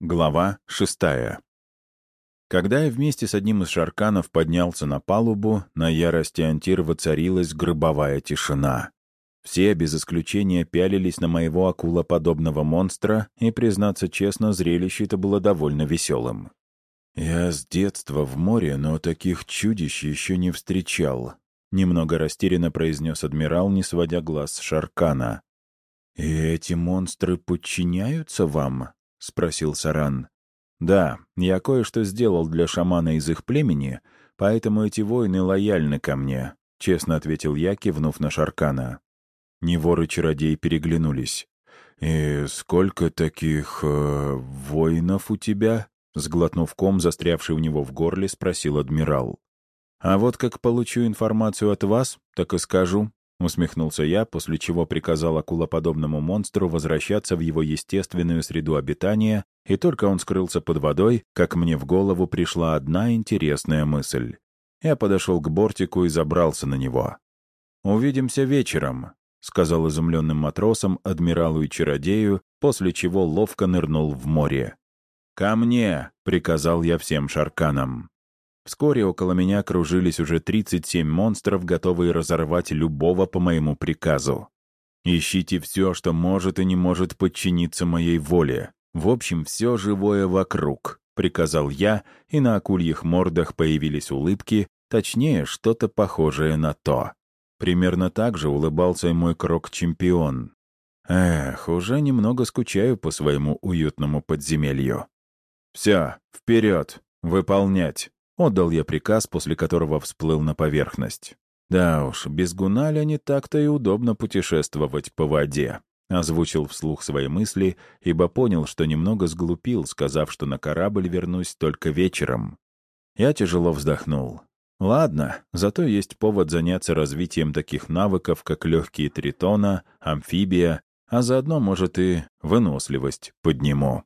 Глава шестая. Когда я вместе с одним из шарканов поднялся на палубу, на ярости антир воцарилась гробовая тишина. Все, без исключения, пялились на моего акулоподобного монстра, и, признаться честно, зрелище это было довольно веселым. «Я с детства в море, но таких чудищ еще не встречал», — немного растерянно произнес адмирал, не сводя глаз с Шаркана. «И эти монстры подчиняются вам?» — спросил Саран. «Да, я кое-что сделал для шамана из их племени, поэтому эти воины лояльны ко мне», — честно ответил я, кивнув на Шаркана. Невор и чародей переглянулись. «И сколько таких... Э, воинов у тебя?» Сглотнув ком, застрявший у него в горле, спросил адмирал. «А вот как получу информацию от вас, так и скажу», — усмехнулся я, после чего приказал акулоподобному монстру возвращаться в его естественную среду обитания, и только он скрылся под водой, как мне в голову пришла одна интересная мысль. Я подошел к бортику и забрался на него. «Увидимся вечером», — сказал изумленным матросам, адмиралу и чародею, после чего ловко нырнул в море. «Ко мне!» — приказал я всем шарканам. Вскоре около меня кружились уже 37 монстров, готовые разорвать любого по моему приказу. Ищите все, что может и не может подчиниться моей воле. В общем, все живое вокруг, — приказал я, и на акульих мордах появились улыбки, точнее, что-то похожее на то. Примерно так же улыбался и мой крок-чемпион. Эх, уже немного скучаю по своему уютному подземелью. «Все, вперед, выполнять!» Отдал я приказ, после которого всплыл на поверхность. Да уж, без гуналя не так-то и удобно путешествовать по воде. Озвучил вслух свои мысли, ибо понял, что немного сглупил, сказав, что на корабль вернусь только вечером. Я тяжело вздохнул. Ладно, зато есть повод заняться развитием таких навыков, как легкие тритона, амфибия, а заодно, может, и выносливость подниму.